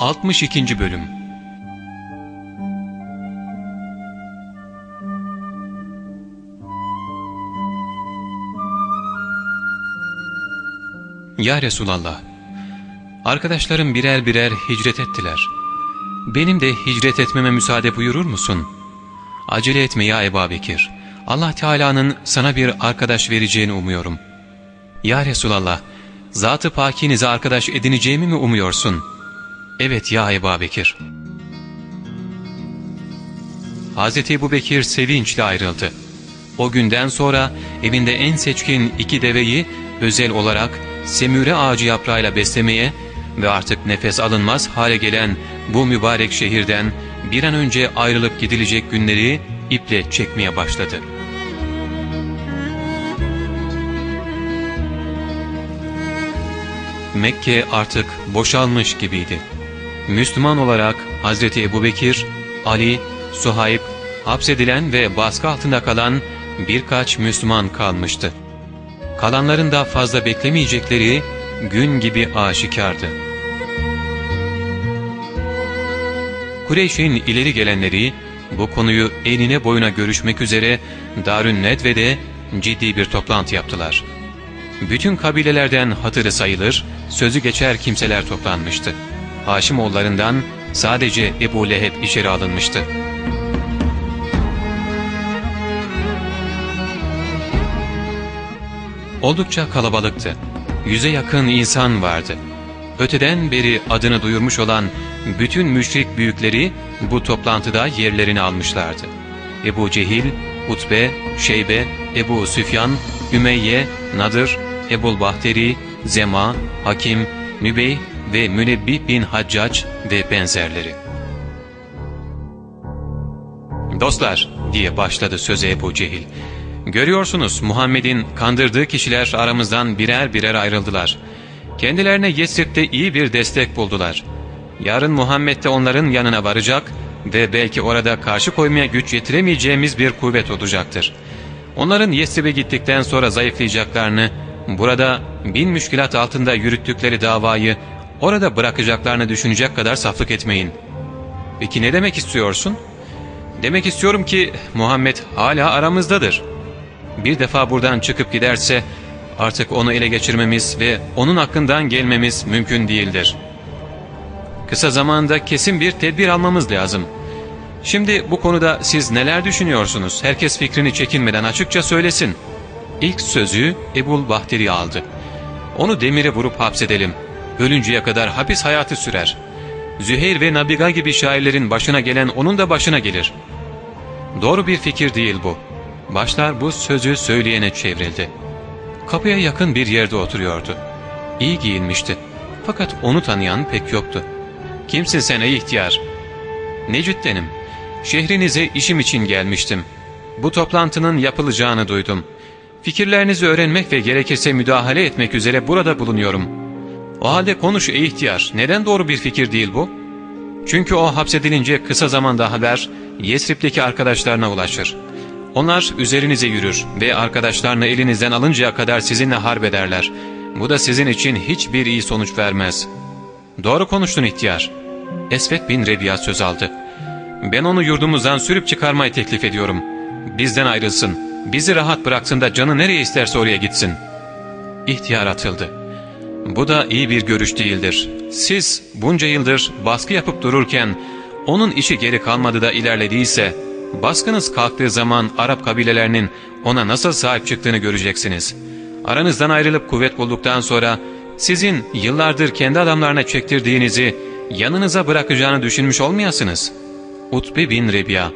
62. Bölüm Ya Resulallah, arkadaşlarım birer birer hicret ettiler. Benim de hicret etmeme müsaade buyurur musun? Acele etme ya Ebu Bekir. Allah Teala'nın sana bir arkadaş vereceğini umuyorum. Ya Resulallah, Zat-ı Pakinize arkadaş edineceğimi mi umuyorsun? Evet ya Ebu Bekir. Hz. Ebu Bekir sevinçle ayrıldı. O günden sonra evinde en seçkin iki deveyi özel olarak semüre ağacı yaprağıyla beslemeye ve artık nefes alınmaz hale gelen bu mübarek şehirden bir an önce ayrılıp gidilecek günleri iple çekmeye başladı. Mekke artık boşalmış gibiydi. Müslüman olarak Hazreti Ebubekir, Ali, Suhayb, hapsedilen ve baskı altında kalan birkaç Müslüman kalmıştı. Kalanların da fazla beklemeyecekleri gün gibi aşikardı. Kureyş'in ileri gelenleri bu konuyu enine boyuna görüşmek üzere Darün Nedve'de ciddi bir toplantı yaptılar. Bütün kabilelerden hatırı sayılır, sözü geçer kimseler toplanmıştı. Haşimoğullarından sadece Ebu Leheb içeri alınmıştı. Oldukça kalabalıktı. Yüze yakın insan vardı. Öteden beri adını duyurmuş olan bütün müşrik büyükleri bu toplantıda yerlerini almışlardı. Ebu Cehil, Utbe, Şeybe, Ebu Süfyan, Ümeyye, Nadır, Ebul Bahteri, Zema, Hakim, Mübey ve Münebbih bin Haccac ve benzerleri. Dostlar diye başladı söze Ebu Cehil. Görüyorsunuz Muhammed'in kandırdığı kişiler aramızdan birer birer ayrıldılar. Kendilerine Yesrib'de iyi bir destek buldular. Yarın Muhammed de onların yanına varacak ve belki orada karşı koymaya güç yetiremeyeceğimiz bir kuvvet olacaktır. Onların Yesrib'e gittikten sonra zayıflayacaklarını, burada bin müşkilat altında yürüttükleri davayı orada bırakacaklarını düşünecek kadar saflık etmeyin. Peki ne demek istiyorsun? Demek istiyorum ki Muhammed hala aramızdadır. Bir defa buradan çıkıp giderse artık onu ele geçirmemiz ve onun hakkından gelmemiz mümkün değildir. Kısa zamanda kesin bir tedbir almamız lazım. Şimdi bu konuda siz neler düşünüyorsunuz? Herkes fikrini çekinmeden açıkça söylesin. İlk sözü Ebul Bahteri aldı. Onu demire vurup hapsedelim. Ölünceye kadar hapis hayatı sürer. Züheyr ve Nabiga gibi şairlerin başına gelen onun da başına gelir. Doğru bir fikir değil bu. Başlar bu sözü söyleyene çevrildi. Kapıya yakın bir yerde oturuyordu. İyi giyinmişti. Fakat onu tanıyan pek yoktu. ''Kimsin sen ey ihtiyar?'' ''Necütten'im. Şehrinize işim için gelmiştim. Bu toplantının yapılacağını duydum. Fikirlerinizi öğrenmek ve gerekirse müdahale etmek üzere burada bulunuyorum. O halde konuş ey ihtiyar. Neden doğru bir fikir değil bu?'' Çünkü o hapsedilince kısa zamanda haber Yesrib'deki arkadaşlarına ulaşır. Onlar üzerinize yürür ve arkadaşlarını elinizden alıncaya kadar sizinle harp ederler. Bu da sizin için hiçbir iyi sonuç vermez. Doğru konuştun ihtiyar. Esvet bin Rebiya söz aldı. Ben onu yurdumuzdan sürüp çıkarmayı teklif ediyorum. Bizden ayrılsın. Bizi rahat bıraksın da canı nereye isterse oraya gitsin. İhtiyar atıldı. Bu da iyi bir görüş değildir. Siz bunca yıldır baskı yapıp dururken onun işi geri kalmadı da ilerlediyse baskınız kalktığı zaman Arap kabilelerinin ona nasıl sahip çıktığını göreceksiniz. Aranızdan ayrılıp kuvvet bulduktan sonra sizin yıllardır kendi adamlarına çektirdiğinizi yanınıza bırakacağını düşünmüş olmayasınız. Utbe bin Rebiya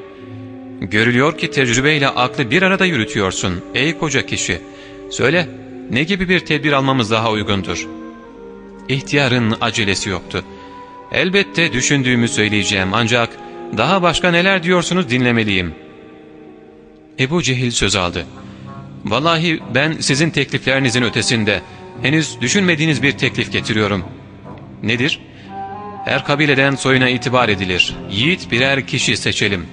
Görülüyor ki tecrübeyle aklı bir arada yürütüyorsun ey koca kişi. Söyle ne gibi bir tedbir almamız daha uygundur? İhtiyarın acelesi yoktu. Elbette düşündüğümü söyleyeceğim ancak daha başka neler diyorsunuz dinlemeliyim. Ebu Cehil söz aldı. Vallahi ben sizin tekliflerinizin ötesinde henüz düşünmediğiniz bir teklif getiriyorum. Nedir? Her kabileden soyuna itibar edilir. Yiğit birer kişi seçelim.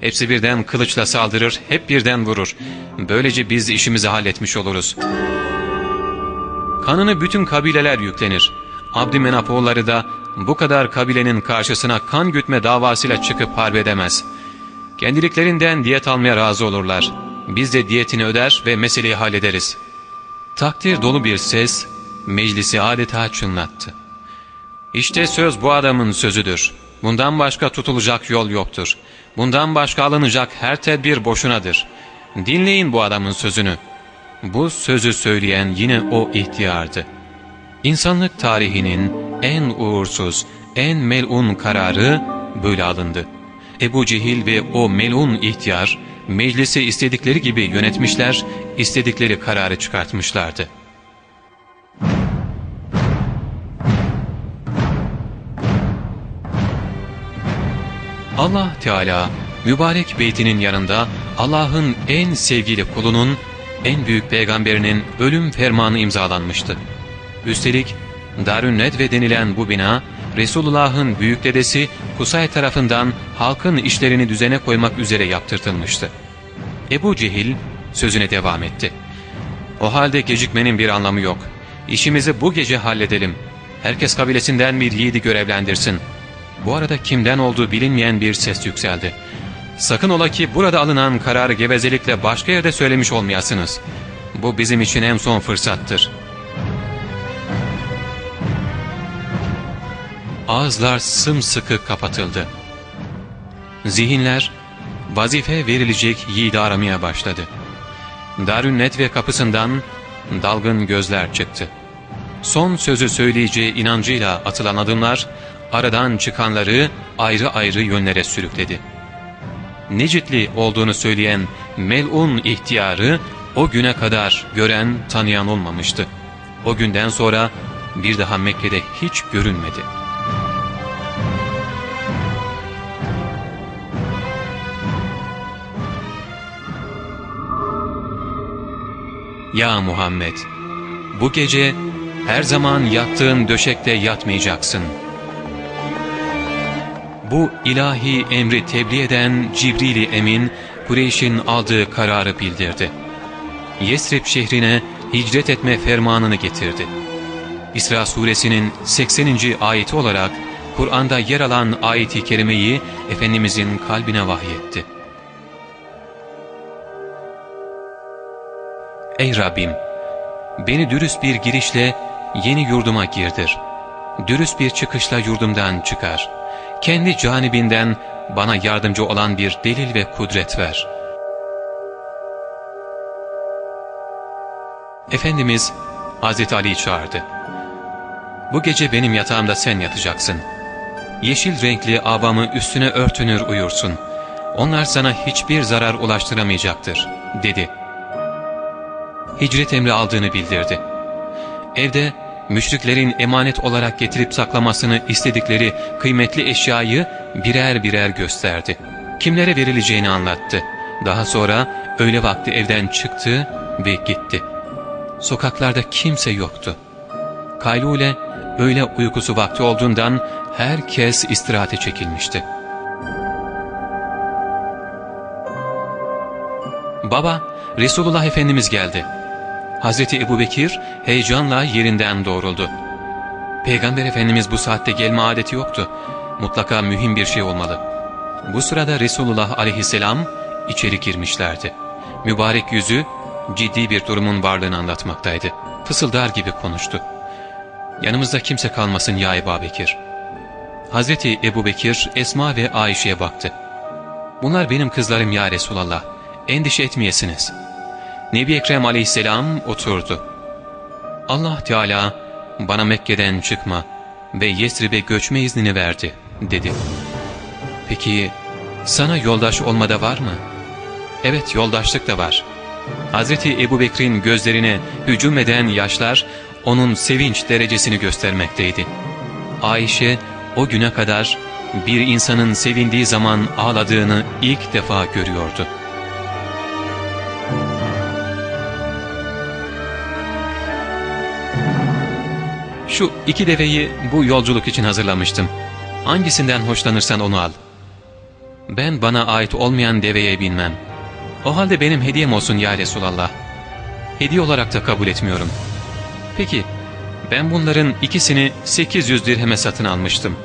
Hepsi birden kılıçla saldırır, hep birden vurur. Böylece biz işimizi halletmiş oluruz. Kanını bütün kabileler yüklenir. Abdümenapoğulları da bu kadar kabilenin karşısına kan gütme davasıyla çıkıp harbedemez. Kendiliklerinden diyet almaya razı olurlar. Biz de diyetini öder ve meseleyi hallederiz. Takdir dolu bir ses meclisi adeta çınlattı. İşte söz bu adamın sözüdür. Bundan başka tutulacak yol yoktur. Bundan başka alınacak her tedbir boşunadır. Dinleyin bu adamın sözünü. Bu sözü söyleyen yine o ihtiyardı. İnsanlık tarihinin en uğursuz, en melun kararı böyle alındı. Ebu Cehil ve o melun ihtiyar, meclisi istedikleri gibi yönetmişler, istedikleri kararı çıkartmışlardı. Allah Teala mübarek beytinin yanında Allah'ın en sevgili kulunun, en büyük peygamberinin ölüm fermanı imzalanmıştı. Üstelik Darün Nedve denilen bu bina, Resulullah'ın büyük dedesi Kusay tarafından halkın işlerini düzene koymak üzere yaptırtılmıştı. Ebu Cehil sözüne devam etti. O halde gecikmenin bir anlamı yok. İşimizi bu gece halledelim. Herkes kabilesinden bir yiğidi görevlendirsin. Bu arada kimden olduğu bilinmeyen bir ses yükseldi. Sakın ola ki burada alınan kararı gevezelikle başka yerde söylemiş olmayasınız. Bu bizim için en son fırsattır. Ağızlar sımsıkı kapatıldı. Zihinler vazife verilecek yiğidi aramaya başladı. Darünnet ve kapısından dalgın gözler çıktı. Son sözü söyleyeceği inancıyla atılan adımlar aradan çıkanları ayrı ayrı yönlere sürükledi. Necitli olduğunu söyleyen melun ihtiyarı o güne kadar gören tanıyan olmamıştı. O günden sonra bir daha Mekke'de hiç görünmedi. Ya Muhammed! Bu gece her zaman yattığın döşekte yatmayacaksın. Bu ilahi emri tebliğ eden Cibril-i Emin, Kureyş'in aldığı kararı bildirdi. Yesrib şehrine hicret etme fermanını getirdi. İsra suresinin 80. ayeti olarak Kur'an'da yer alan ayeti kerimeyi Efendimizin kalbine vahyetti. Ey Rabbim! Beni dürüst bir girişle yeni yurduma girdir. Dürüst bir çıkışla yurdumdan çıkar. Kendi canibinden bana yardımcı olan bir delil ve kudret ver. Efendimiz Hazreti Ali'yi çağırdı. Bu gece benim yatağımda sen yatacaksın. Yeşil renkli abamı üstüne örtünür uyursun. Onlar sana hiçbir zarar ulaştıramayacaktır, dedi hicret emri aldığını bildirdi. Evde müşriklerin emanet olarak getirip saklamasını istedikleri kıymetli eşyayı birer birer gösterdi. Kimlere verileceğini anlattı. Daha sonra öğle vakti evden çıktı ve gitti. Sokaklarda kimse yoktu. Kaylule öğle uykusu vakti olduğundan herkes istirahate çekilmişti. Baba, Resulullah Efendimiz geldi. Hazreti Ebu Bekir heyecanla yerinden doğruldu. Peygamber Efendimiz bu saatte gelme adeti yoktu. Mutlaka mühim bir şey olmalı. Bu sırada Resulullah aleyhisselam içeri girmişlerdi. Mübarek yüzü ciddi bir durumun varlığını anlatmaktaydı. Fısıldar gibi konuştu. Yanımızda kimse kalmasın ya Ebu Bekir. Hazreti Ebu Bekir Esma ve Ayşe'ye baktı. Bunlar benim kızlarım ya Resulallah. Endişe etmeyesiniz.'' Nebi Ekrem aleyhisselam oturdu. Allah Teala bana Mekke'den çıkma ve Yesrib'e göçme iznini verdi dedi. Peki sana yoldaş olmada var mı? Evet yoldaşlık da var. Hz. Ebu Bekir'in gözlerine hücum eden yaşlar onun sevinç derecesini göstermekteydi. Ayşe o güne kadar bir insanın sevindiği zaman ağladığını ilk defa görüyordu. Şu iki deveyi bu yolculuk için hazırlamıştım. Hangisinden hoşlanırsan onu al. Ben bana ait olmayan deveye binmem. O halde benim hediyem olsun ya Resulallah. Hediye olarak da kabul etmiyorum. Peki, Ben bunların ikisini 800 dirheme satın almıştım.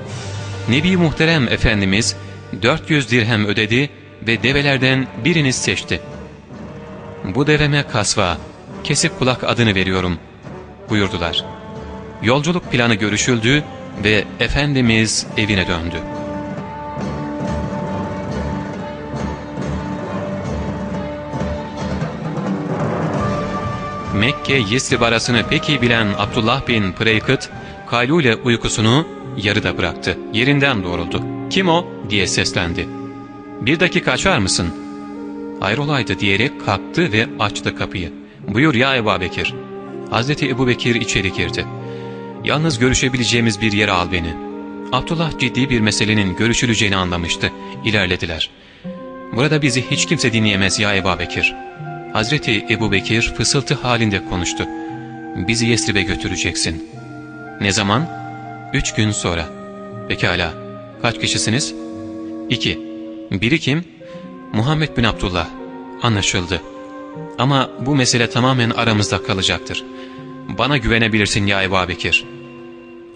Nebi Muhterem Efendimiz 400 dirhem ödedi ve develerden birini seçti. Bu deveme kasva, kesip kulak adını veriyorum buyurdular. Yolculuk planı görüşüldü ve Efendimiz evine döndü. Mekke-Yesrib arasını pek iyi bilen Abdullah bin Preykıt, kaylule uykusunu yarıda bıraktı. Yerinden doğruldu. ''Kim o?'' diye seslendi. ''Bir dakika açar mısın?'' ''Hayrolaydı?'' diyerek kalktı ve açtı kapıyı. ''Buyur ya Ebu Bekir.'' Hazreti Ebu Bekir içeri girdi. ''Yalnız görüşebileceğimiz bir yere al beni.'' Abdullah ciddi bir meselenin görüşüleceğini anlamıştı. İlerlediler. ''Burada bizi hiç kimse dinleyemez ya Ebu Bekir.'' Hazreti Ebu Bekir fısıltı halinde konuştu. ''Bizi Yesrib'e götüreceksin.'' ''Ne zaman?'' ''Üç gün sonra.'' ''Pekala. Kaç kişisiniz?'' ''İki. Biri kim?'' ''Muhammed bin Abdullah.'' ''Anlaşıldı. Ama bu mesele tamamen aramızda kalacaktır. Bana güvenebilirsin ya Ebu Bekir.''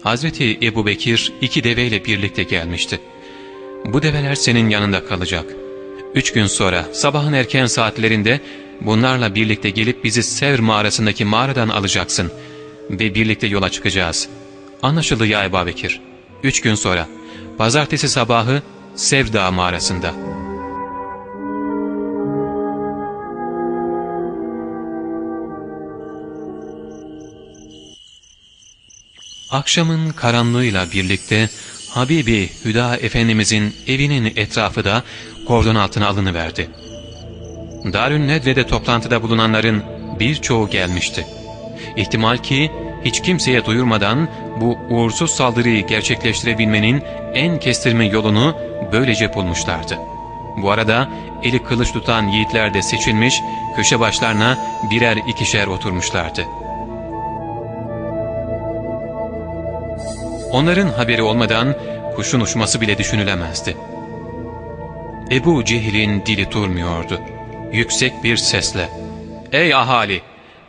Hazreti Ebu Bekir iki deveyle birlikte gelmişti. ''Bu develer senin yanında kalacak. Üç gün sonra sabahın erken saatlerinde bunlarla birlikte gelip bizi Sevr mağarasındaki mağaradan alacaksın ve birlikte yola çıkacağız. Anlaşıldı ya Ebu Bekir. Üç gün sonra, pazartesi sabahı Sevr Dağı mağarasında. Akşamın karanlığıyla birlikte Habibi Hüda Efendimizin evinin etrafı da kordon altına alınıverdi. Darün Nedve'de toplantıda bulunanların birçoğu gelmişti. İhtimal ki hiç kimseye duyurmadan bu uğursuz saldırıyı gerçekleştirebilmenin en kestirme yolunu böylece bulmuşlardı. Bu arada eli kılıç tutan yiğitler de seçilmiş, köşe başlarına birer ikişer oturmuşlardı. Onların haberi olmadan kuşun uçması bile düşünülemezdi. Ebu Cehil'in dili durmuyordu. Yüksek bir sesle, ''Ey ahali!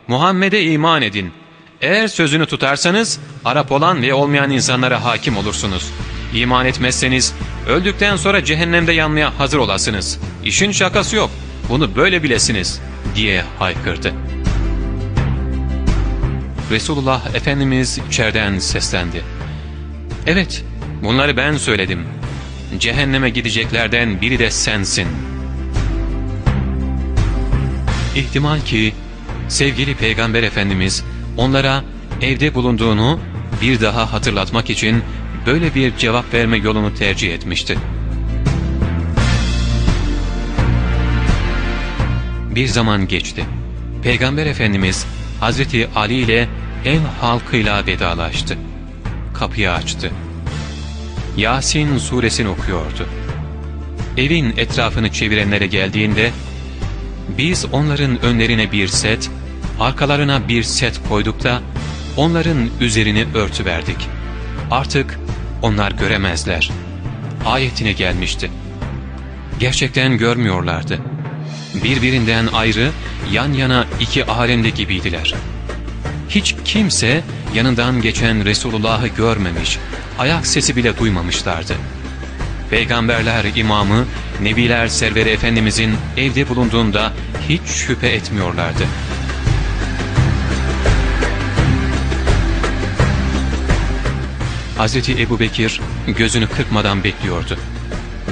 Muhammed'e iman edin. Eğer sözünü tutarsanız Arap olan ve olmayan insanlara hakim olursunuz. İman etmezseniz öldükten sonra cehennemde yanmaya hazır olasınız. İşin şakası yok. Bunu böyle bilesiniz.'' diye haykırdı. Resulullah Efendimiz içeriden seslendi. ''Evet, bunları ben söyledim. Cehenneme gideceklerden biri de sensin.'' İhtimal ki sevgili Peygamber Efendimiz onlara evde bulunduğunu bir daha hatırlatmak için böyle bir cevap verme yolunu tercih etmişti. Bir zaman geçti. Peygamber Efendimiz Hazreti Ali ile ev halkıyla vedalaştı. Kapıyı açtı. Yasin suresini okuyordu. Evin etrafını çevirenlere geldiğinde biz onların önlerine bir set, arkalarına bir set koyduk da onların üzerini örtüverdik. Artık onlar göremezler. Ayetine gelmişti. Gerçekten görmüyorlardı. Birbirinden ayrı, yan yana iki alemde gibiydiler. Hiç kimse yanından geçen Resulullah'ı görmemiş, ayak sesi bile duymamışlardı. Peygamberler imamı, Nebiler Serveri Efendimizin evde bulunduğunda hiç şüphe etmiyorlardı. Hz. Ebu Bekir gözünü kırpmadan bekliyordu.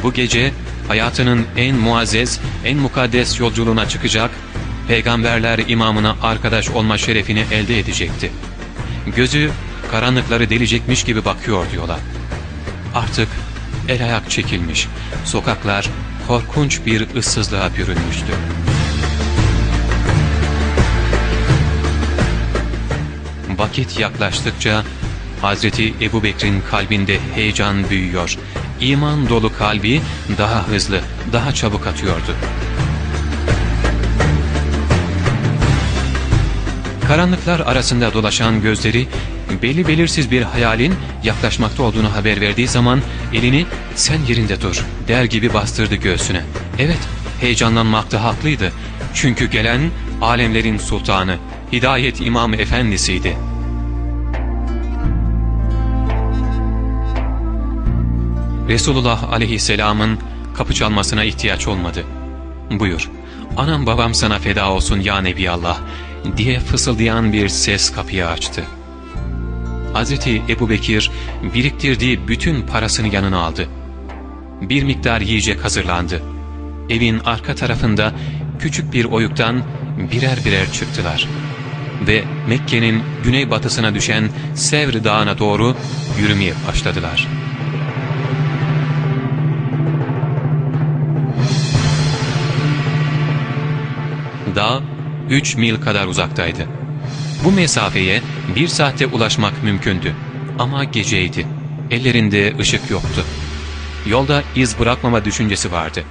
Bu gece hayatının en muazzez, en mukaddes yolculuğuna çıkacak, peygamberler imamına arkadaş olma şerefini elde edecekti. Gözü karanlıkları delecekmiş gibi bakıyor yola. Artık el ayak çekilmiş, sokaklar korkunç bir ıssızlığa bürünmüştü. Vakit yaklaştıkça Hazreti Ebu Bekir'in kalbinde heyecan büyüyor. İman dolu kalbi daha hızlı, daha çabuk atıyordu. Karanlıklar arasında dolaşan gözleri belli belirsiz bir hayalin yaklaşmakta olduğunu haber verdiği zaman elini sen yerinde dur der gibi bastırdı göğsüne. Evet heyecanlanmakta haklıydı. Çünkü gelen alemlerin sultanı, hidayet imamı efendisiydi. Resulullah aleyhisselamın kapı çalmasına ihtiyaç olmadı. Buyur, anam babam sana feda olsun ya Nebi Allah diye fısıldayan bir ses kapıyı açtı. Hz. Ebu Bekir biriktirdiği bütün parasını yanına aldı. Bir miktar yiyecek hazırlandı. Evin arka tarafında küçük bir oyuktan birer birer çıktılar. Ve Mekke'nin güneybatısına düşen Sevr Dağı'na doğru yürümeye başladılar.'' Dağ 3 mil kadar uzaktaydı. Bu mesafeye bir saatte ulaşmak mümkündü. Ama geceydi. Ellerinde ışık yoktu. Yolda iz bırakmama düşüncesi vardı.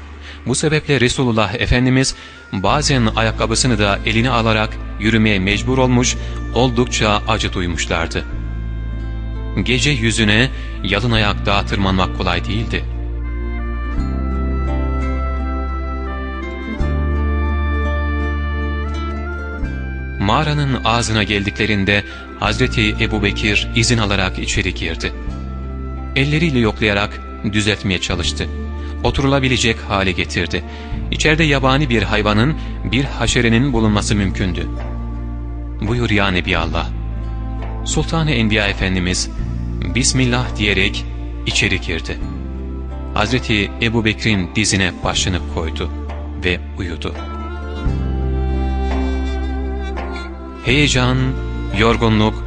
Bu sebeple Resulullah Efendimiz bazen ayakkabısını da eline alarak yürümeye mecbur olmuş, oldukça acı duymuşlardı. Gece yüzüne yalın ayak dağa tırmanmak kolay değildi. Mağaranın ağzına geldiklerinde Hazreti Ebu Bekir izin alarak içeri girdi. Elleriyle yoklayarak düzeltmeye çalıştı. Oturulabilecek hale getirdi. İçeride yabani bir hayvanın, bir haşerenin bulunması mümkündü. Buyur ya Nebiallah. Sultan-ı Enbiya Efendimiz Bismillah diyerek içeri girdi. Hazreti Ebu Bekir'in dizine başını koydu ve uyudu. Heyecan, yorgunluk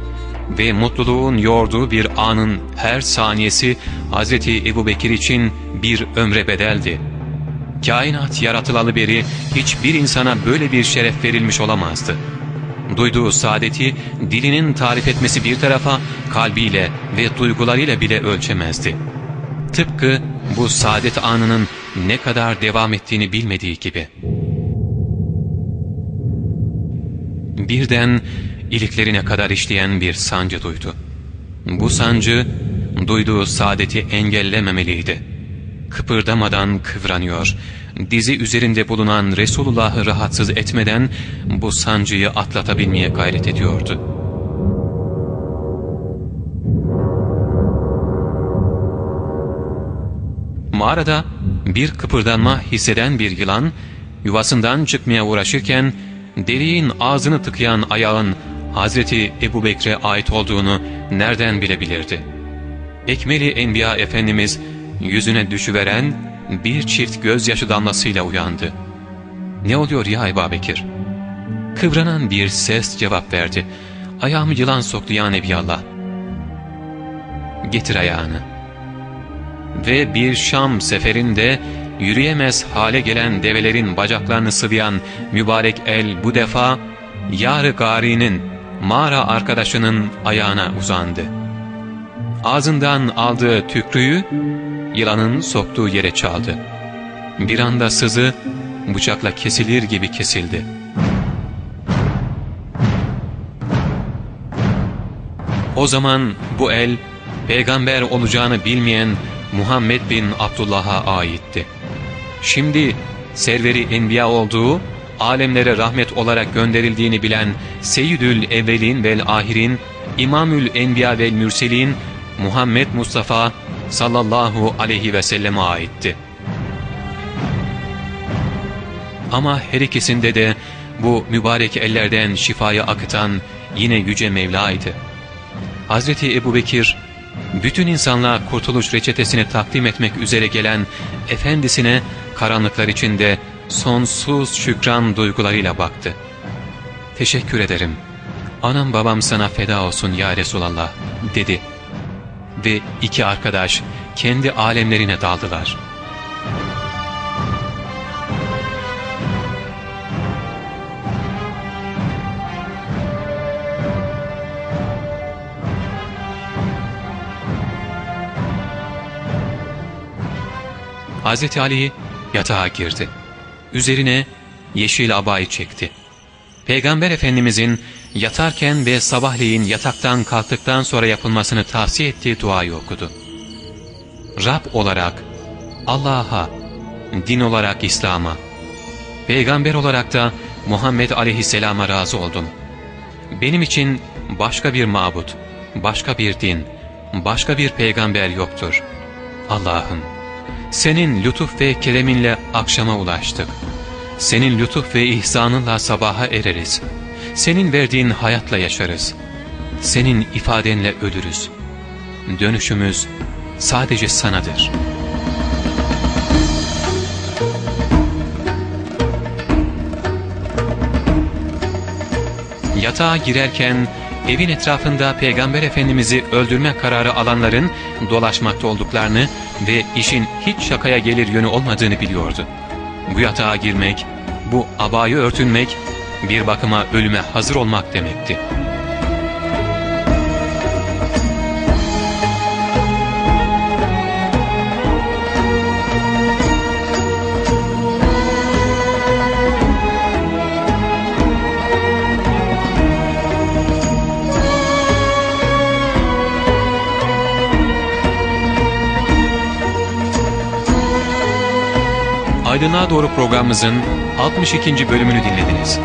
ve mutluluğun yorduğu bir anın her saniyesi Hz. Ebu Bekir için bir ömre bedeldi. Kainat yaratılalı beri hiçbir insana böyle bir şeref verilmiş olamazdı. Duyduğu saadeti dilinin tarif etmesi bir tarafa kalbiyle ve duygularıyla bile ölçemezdi. Tıpkı bu saadet anının ne kadar devam ettiğini bilmediği gibi. Birden iliklerine kadar işleyen bir sancı duydu. Bu sancı duyduğu saadeti engellememeliydi. Kıpırdamadan kıvranıyor, dizi üzerinde bulunan Resulullah'ı rahatsız etmeden bu sancıyı atlatabilmeye gayret ediyordu. Mağarada bir kıpırdanma hisseden bir yılan yuvasından çıkmaya uğraşırken deliğin ağzını tıkayan ayağın Hazreti Ebu Bekir'e ait olduğunu nereden bilebilirdi? Ekmeli Enbiya Efendimiz yüzüne düşüveren bir çift gözyaşı damlasıyla uyandı. ''Ne oluyor ya Ebu Bekir?'' Kıvranan bir ses cevap verdi. ''Ayağımı yılan soktu ya Nebiyallah.'' ''Getir ayağını.'' Ve bir Şam seferinde yürüyemez hale gelen develerin bacaklarını sıvayan mübarek el bu defa yar Gari'nin mağara arkadaşının ayağına uzandı. Ağzından aldığı tükrüğü yılanın soktuğu yere çaldı. Bir anda sızı bıçakla kesilir gibi kesildi. O zaman bu el peygamber olacağını bilmeyen Muhammed bin Abdullah'a aitti. Şimdi serveri enbiya olduğu, alemlere rahmet olarak gönderildiğini bilen Seyyidül Evvelin vel Ahirin, İmamül Enbiya vel Mürselin, Muhammed Mustafa sallallahu aleyhi ve selleme aitti. Ama her ikisinde de bu mübarek ellerden şifayı akıtan yine Yüce Mevla'ydı. Hazreti Ebu Bekir, bütün insanlığa kurtuluş reçetesini takdim etmek üzere gelen efendisine karanlıklar içinde sonsuz şükran duygularıyla baktı. Teşekkür ederim. Anam babam sana feda olsun ya Resulallah dedi. Ve iki arkadaş kendi alemlerine daldılar.'' Hz. Ali yatağa girdi. Üzerine yeşil abayı çekti. Peygamber Efendimizin yatarken ve sabahleyin yataktan kalktıktan sonra yapılmasını tavsiye ettiği duayı okudu. Rab olarak Allah'a, din olarak İslam'a, peygamber olarak da Muhammed aleyhisselama razı oldum. Benim için başka bir mabut, başka bir din, başka bir peygamber yoktur. Allah'ım, senin lütuf ve kereminle akşama ulaştık. Senin lütuf ve ihsanınla sabaha ereriz. Senin verdiğin hayatla yaşarız. Senin ifadenle ölürüz. Dönüşümüz sadece sanadır. Yatağa girerken evin etrafında Peygamber Efendimiz'i öldürme kararı alanların dolaşmakta olduklarını ve işin hiç şakaya gelir yönü olmadığını biliyordu. Bu yatağa girmek, bu abayı örtünmek, bir bakıma ölüme hazır olmak demekti. Aydınlığa Doğru programımızın 62. bölümünü dinlediniz.